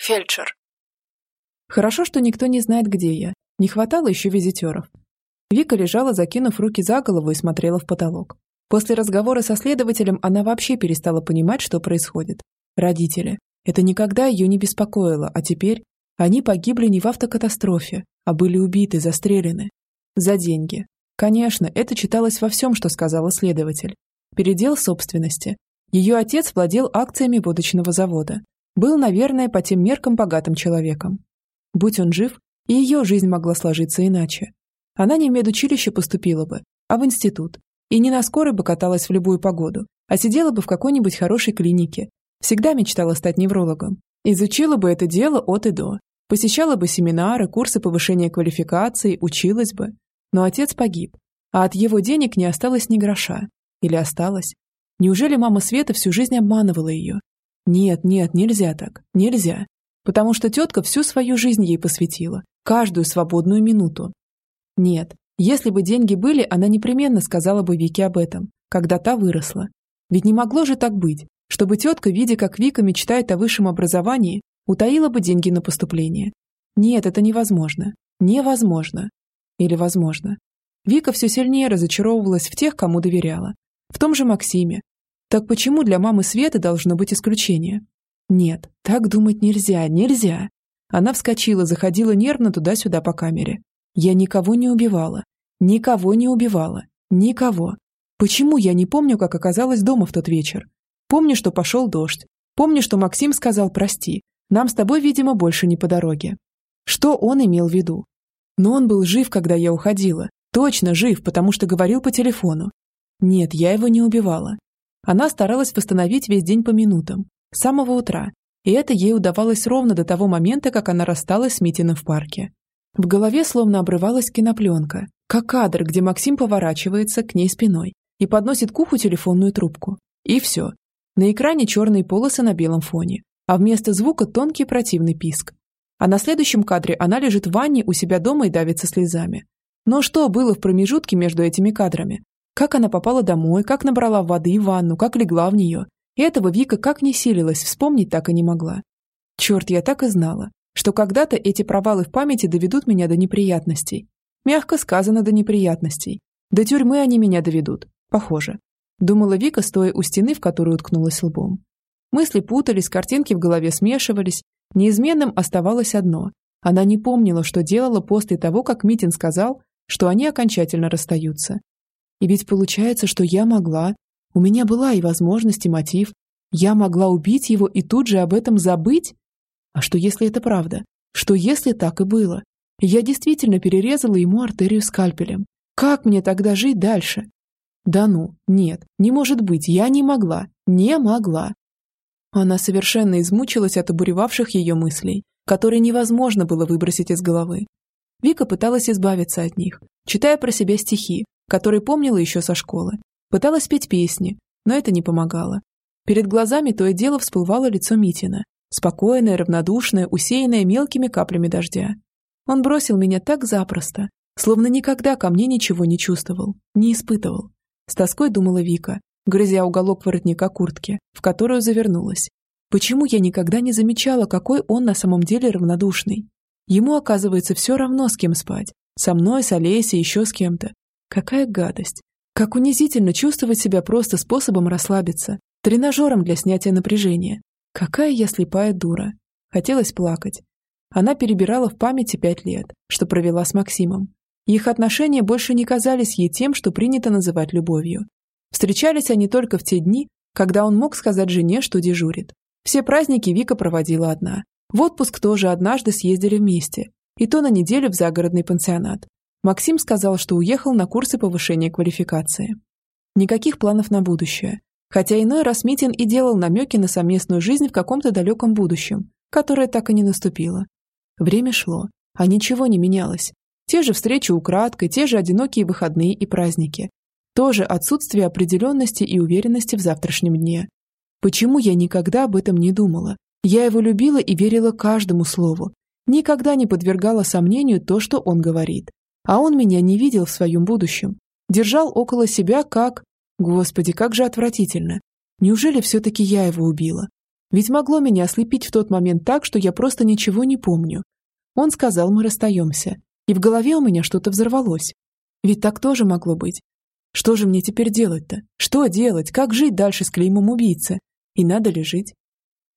Фельдшер. Хорошо, что никто не знает, где я. Не хватало еще визитеров. Вика лежала, закинув руки за голову и смотрела в потолок. После разговора со следователем она вообще перестала понимать, что происходит. Родители. Это никогда ее не беспокоило, а теперь они погибли не в автокатастрофе, а были убиты, застрелены. За деньги. Конечно, это читалось во всем, что сказала следователь. Передел собственности. Ее отец владел акциями водочного завода. Был, наверное, по тем меркам богатым человеком. Будь он жив, и ее жизнь могла сложиться иначе. Она не в медучилище поступила бы, а в институт. И не на скорой бы каталась в любую погоду, а сидела бы в какой-нибудь хорошей клинике. Всегда мечтала стать неврологом. Изучила бы это дело от и до. Посещала бы семинары, курсы повышения квалификации, училась бы. Но отец погиб, а от его денег не осталось ни гроша. Или осталось? Неужели мама Света всю жизнь обманывала ее? Нет, нет, нельзя так, нельзя. Потому что тетка всю свою жизнь ей посвятила, каждую свободную минуту. Нет, если бы деньги были, она непременно сказала бы Вике об этом, когда та выросла. Ведь не могло же так быть, чтобы тетка, видя, как Вика мечтает о высшем образовании, утаила бы деньги на поступление. Нет, это невозможно. Невозможно. Или возможно. Вика все сильнее разочаровывалась в тех, кому доверяла. В том же Максиме. Так почему для мамы Светы должно быть исключение? Нет, так думать нельзя, нельзя. Она вскочила, заходила нервно туда-сюда по камере. Я никого не убивала. Никого не убивала. Никого. Почему я не помню, как оказалась дома в тот вечер? Помню, что пошел дождь. Помню, что Максим сказал «прости». Нам с тобой, видимо, больше не по дороге. Что он имел в виду? Но он был жив, когда я уходила. Точно жив, потому что говорил по телефону. Нет, я его не убивала. Она старалась восстановить весь день по минутам, с самого утра, и это ей удавалось ровно до того момента, как она рассталась с Митиным в парке. В голове словно обрывалась кинопленка, как кадр, где Максим поворачивается к ней спиной и подносит к уху телефонную трубку. И все. На экране черные полосы на белом фоне, а вместо звука тонкий противный писк. А на следующем кадре она лежит в ванне у себя дома и давится слезами. Но что было в промежутке между этими кадрами? Как она попала домой, как набрала воды в ванну, как легла в нее. И этого Вика как не силилась, вспомнить так и не могла. Черт, я так и знала, что когда-то эти провалы в памяти доведут меня до неприятностей. Мягко сказано, до неприятностей. До тюрьмы они меня доведут. Похоже. Думала Вика, стоя у стены, в которую уткнулась лбом. Мысли путались, картинки в голове смешивались. Неизменным оставалось одно. Она не помнила, что делала после того, как Митин сказал, что они окончательно расстаются. И ведь получается, что я могла, у меня была и возможность, и мотив, я могла убить его и тут же об этом забыть? А что если это правда? Что если так и было? Я действительно перерезала ему артерию скальпелем. Как мне тогда жить дальше? Да ну, нет, не может быть, я не могла, не могла. Она совершенно измучилась от обуревавших ее мыслей, которые невозможно было выбросить из головы. Вика пыталась избавиться от них, читая про себя стихи, которые помнила еще со школы. Пыталась петь песни, но это не помогало. Перед глазами то и дело всплывало лицо Митина, спокойное, равнодушное, усеянное мелкими каплями дождя. Он бросил меня так запросто, словно никогда ко мне ничего не чувствовал, не испытывал. С тоской думала Вика, грызя уголок воротника куртки, в которую завернулась. Почему я никогда не замечала, какой он на самом деле равнодушный? Ему, оказывается, все равно, с кем спать. Со мной, с Олесей, еще с кем-то. Какая гадость. Как унизительно чувствовать себя просто способом расслабиться, тренажером для снятия напряжения. Какая я слепая дура. Хотелось плакать. Она перебирала в памяти пять лет, что провела с Максимом. Их отношения больше не казались ей тем, что принято называть любовью. Встречались они только в те дни, когда он мог сказать жене, что дежурит. Все праздники Вика проводила одна, в отпуск тоже однажды съездили вместе, и то на неделю в загородный пансионат. Максим сказал, что уехал на курсы повышения квалификации. Никаких планов на будущее. Хотя иной раз Митин и делал намеки на совместную жизнь в каком-то далеком будущем, которое так и не наступило. Время шло, а ничего не менялось. Те же встречи украдкой, те же одинокие выходные и праздники. Тоже отсутствие определенности и уверенности в завтрашнем дне. Почему я никогда об этом не думала? Я его любила и верила каждому слову. Никогда не подвергала сомнению то, что он говорит. А он меня не видел в своем будущем. Держал около себя как... Господи, как же отвратительно. Неужели все-таки я его убила? Ведь могло меня ослепить в тот момент так, что я просто ничего не помню. Он сказал, мы расстаемся. И в голове у меня что-то взорвалось. Ведь так тоже могло быть. Что же мне теперь делать-то? Что делать? Как жить дальше с клеймом убийцы? И надо ли жить?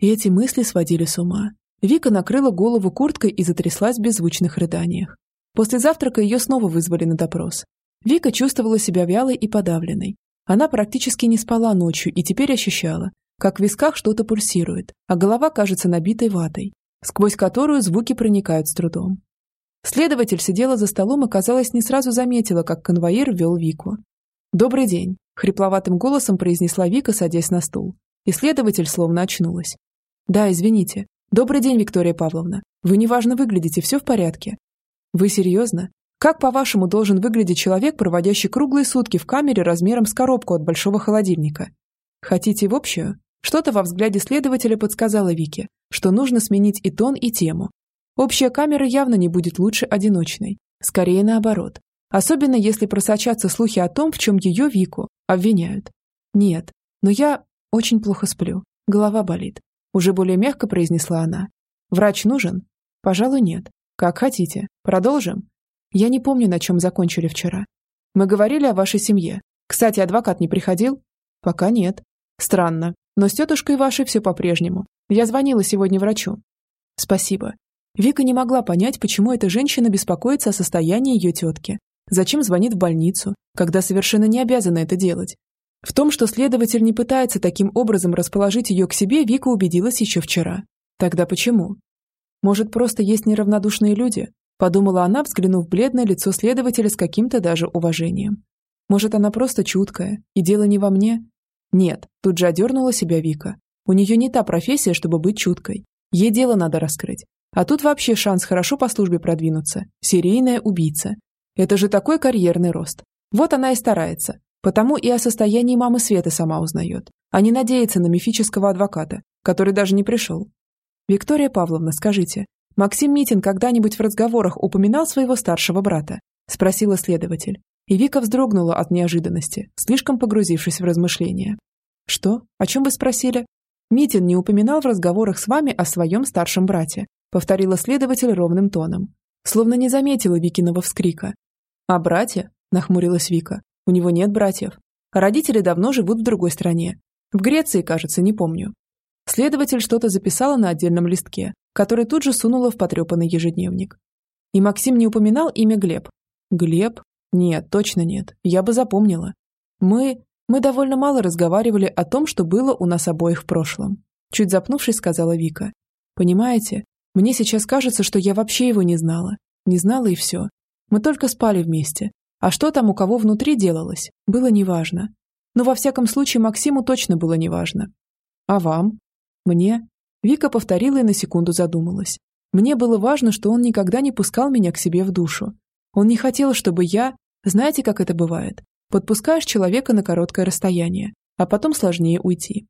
И эти мысли сводили с ума. Вика накрыла голову курткой и затряслась в беззвучных рыданиях. После завтрака ее снова вызвали на допрос. Вика чувствовала себя вялой и подавленной. Она практически не спала ночью и теперь ощущала, как в висках что-то пульсирует, а голова кажется набитой ватой, сквозь которую звуки проникают с трудом. Следователь сидела за столом и, казалось, не сразу заметила, как конвоир вел Вику. «Добрый день», — хрипловатым голосом произнесла Вика, садясь на стул. И следователь словно очнулась. «Да, извините. Добрый день, Виктория Павловна. Вы неважно выглядите, все в порядке». «Вы серьезно? Как, по-вашему, должен выглядеть человек, проводящий круглые сутки в камере размером с коробку от большого холодильника? Хотите в общую? Что-то во взгляде следователя подсказало Вике, что нужно сменить и тон, и тему. Общая камера явно не будет лучше одиночной. Скорее наоборот. Особенно если просочатся слухи о том, в чем ее, Вику, обвиняют. Нет, но я очень плохо сплю. Голова болит. Уже более мягко произнесла она. Врач нужен? Пожалуй, нет. Как хотите. Продолжим? Я не помню, на чем закончили вчера. Мы говорили о вашей семье. Кстати, адвокат не приходил? Пока нет. Странно. Но с тетушкой вашей все по-прежнему. Я звонила сегодня врачу. Спасибо. Вика не могла понять, почему эта женщина беспокоится о состоянии ее тетки. Зачем звонит в больницу, когда совершенно не обязана это делать? В том, что следователь не пытается таким образом расположить ее к себе, Вика убедилась еще вчера. Тогда почему? Может, просто есть неравнодушные люди, подумала она, взглянув бледное лицо следователя с каким-то даже уважением. Может, она просто чуткая, и дело не во мне? Нет, тут же одернула себя Вика. У нее не та профессия, чтобы быть чуткой. Ей дело надо раскрыть. А тут вообще шанс хорошо по службе продвинуться. Серийная убийца. Это же такой карьерный рост. Вот она и старается. Потому и о состоянии мамы Светы сама узнает, а не надеется на мифического адвоката, который даже не пришел. Виктория Павловна, скажите, Максим Митин когда-нибудь в разговорах упоминал своего старшего брата? Спросила следователь. И Вика вздрогнула от неожиданности, слишком погрузившись в размышления. Что? О чем вы спросили? Митин не упоминал в разговорах с вами о своем старшем брате, повторила следователь ровным тоном. Словно не заметила Викиного вскрика. «А братья?» – нахмурилась Вика. «У него нет братьев. Родители давно живут в другой стране. В Греции, кажется, не помню». Следователь что-то записала на отдельном листке, который тут же сунула в потрепанный ежедневник. И Максим не упоминал имя Глеб. Глеб? Нет, точно нет. Я бы запомнила. Мы... Мы довольно мало разговаривали о том, что было у нас обоих в прошлом. Чуть запнувшись, сказала Вика. Понимаете, мне сейчас кажется, что я вообще его не знала. Не знала и все. Мы только спали вместе. А что там у кого внутри делалось, было неважно. Но во всяком случае Максиму точно было неважно. А вам? Мне? Вика повторила и на секунду задумалась. Мне было важно, что он никогда не пускал меня к себе в душу. Он не хотел, чтобы я... Знаете, как это бывает? Подпускаешь человека на короткое расстояние, а потом сложнее уйти.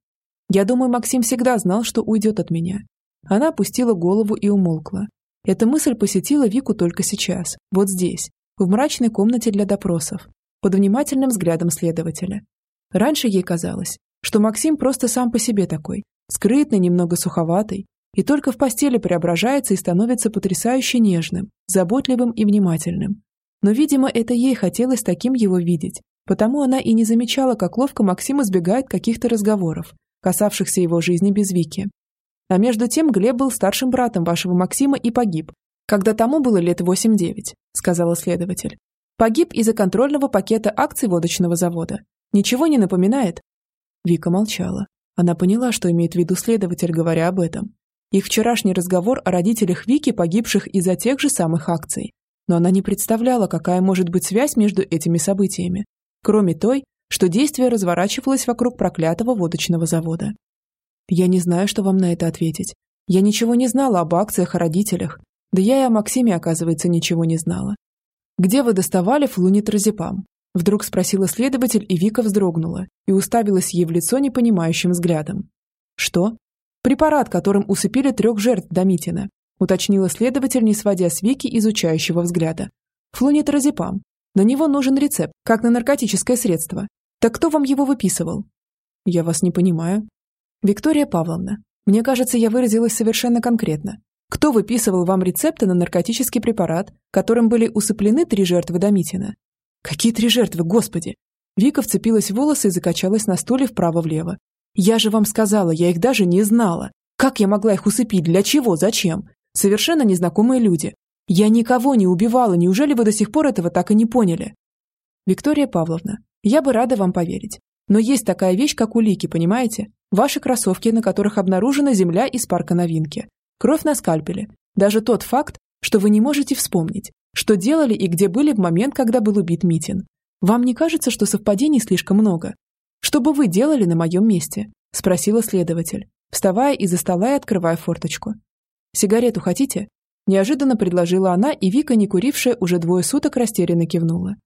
Я думаю, Максим всегда знал, что уйдет от меня. Она опустила голову и умолкла. Эта мысль посетила Вику только сейчас, вот здесь, в мрачной комнате для допросов, под внимательным взглядом следователя. Раньше ей казалось, что Максим просто сам по себе такой, скрытный, немного суховатый, и только в постели преображается и становится потрясающе нежным, заботливым и внимательным. Но, видимо, это ей хотелось таким его видеть, потому она и не замечала, как ловко Максим избегает каких-то разговоров, касавшихся его жизни без Вики. А между тем Глеб был старшим братом вашего Максима и погиб, когда тому было лет 8-9, сказала следователь. Погиб из-за контрольного пакета акций водочного завода. Ничего не напоминает? Вика молчала. Она поняла, что имеет в виду следователь, говоря об этом. Их вчерашний разговор о родителях Вики, погибших из-за тех же самых акций. Но она не представляла, какая может быть связь между этими событиями, кроме той, что действие разворачивалось вокруг проклятого водочного завода. Я не знаю, что вам на это ответить. Я ничего не знала об акциях, о родителях. Да я и о Максиме, оказывается, ничего не знала. «Где вы доставали флунитразепам?» Вдруг спросила следователь, и Вика вздрогнула и уставилась ей в лицо непонимающим взглядом. «Что?» «Препарат, которым усыпили трех жертв Домитина», уточнила следователь, не сводя с Вики изучающего взгляда. «Флунитразепам. На него нужен рецепт, как на наркотическое средство. Так кто вам его выписывал?» «Я вас не понимаю». «Виктория Павловна, Мне кажется, я выразилась совершенно конкретно. Кто выписывал вам рецепты на наркотический препарат, которым были усыплены три жертвы Домитина? Какие три жертвы, господи! Вика вцепилась в волосы и закачалась на стуле вправо-влево. Я же вам сказала, я их даже не знала. Как я могла их усыпить? Для чего? Зачем? Совершенно незнакомые люди. Я никого не убивала, неужели вы до сих пор этого так и не поняли? Виктория Павловна, я бы рада вам поверить. Но есть такая вещь, как улики, понимаете? Ваши кроссовки, на которых обнаружена земля из парка новинки. Кровь на скальпеле. Даже тот факт, что вы не можете вспомнить, что делали и где были в момент, когда был убит Митин. Вам не кажется, что совпадений слишком много? Что бы вы делали на моем месте? Спросила следователь, вставая из-за стола и открывая форточку. Сигарету хотите? Неожиданно предложила она, и Вика, не курившая уже двое суток, растерянно кивнула.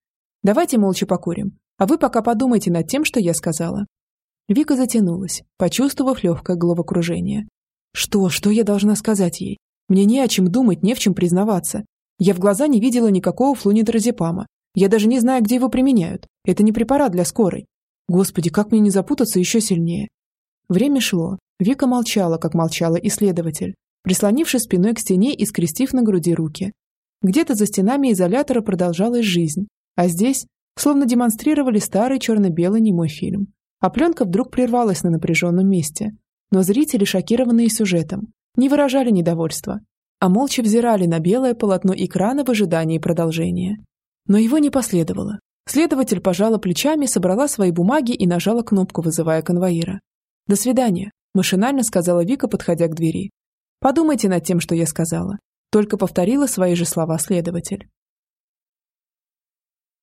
Давайте молча покурим, а вы пока подумайте над тем, что я сказала. Вика затянулась, почувствовав легкое головокружение. Что, что я должна сказать ей? Мне не о чем думать, не в чем признаваться. Я в глаза не видела никакого флунидразепама. Я даже не знаю, где его применяют. Это не препарат для скорой. Господи, как мне не запутаться еще сильнее? Время шло. Вика молчала, как молчала исследователь, прислонившись спиной к стене и скрестив на груди руки. Где-то за стенами изолятора продолжалась жизнь, а здесь словно демонстрировали старый черно-белый немой фильм. А пленка вдруг прервалась на напряженном месте. Но зрители, шокированные сюжетом, не выражали недовольства, а молча взирали на белое полотно экрана в ожидании продолжения. Но его не последовало. Следователь пожала плечами, собрала свои бумаги и нажала кнопку, вызывая конвоира. «До свидания», – машинально сказала Вика, подходя к двери. «Подумайте над тем, что я сказала». Только повторила свои же слова следователь.